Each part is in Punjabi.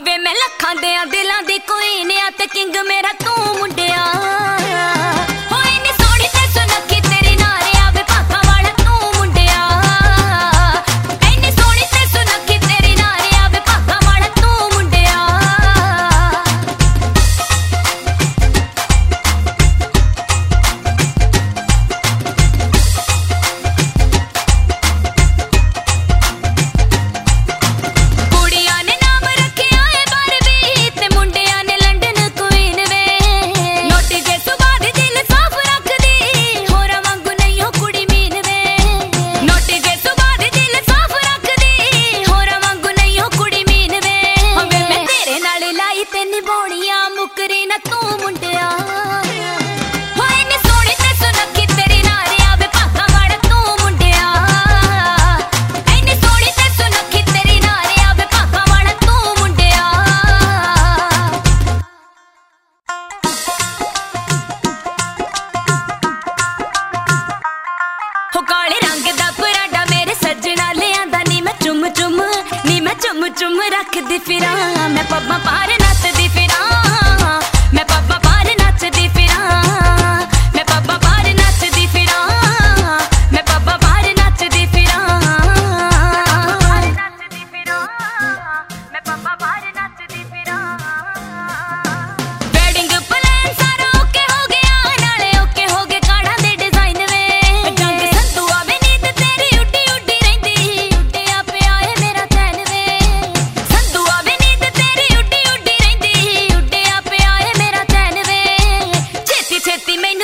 ਹਵੇ ਮੈਂ ਲੱਖਾਂ ਦੇ ਦਿਲਾਂ ਦੀ ਕੋਈ ਨੇ ਤੇ ਕਿੰਗ ਮੇਰਾ ਤੂੰ ਮੁੰਡਿਆ। ਲੰਘਦਾ ਪਰਾਂਡਾ ਮੇਰੇ ਸੱਜਣਾ ਲਿਆਂਦਾ। ਨੀ ਮੈਂ ਚੁੰਮ ਚੁੰਮ ਨੀ ਮੈਂ ਚੁੰਮ ਚੁੰਮ ਰੱਖਦੀ ਫਿਰਾਂ। ਮੈਂ ਪੱਬਾਂ ਪਾਰ ਨੱਤਦੀ ਫਿਰਾਂ।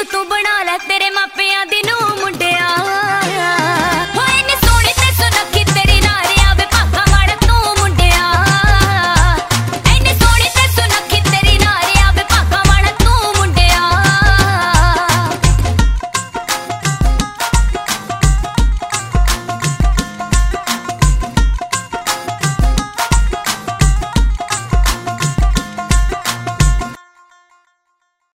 तू बना लै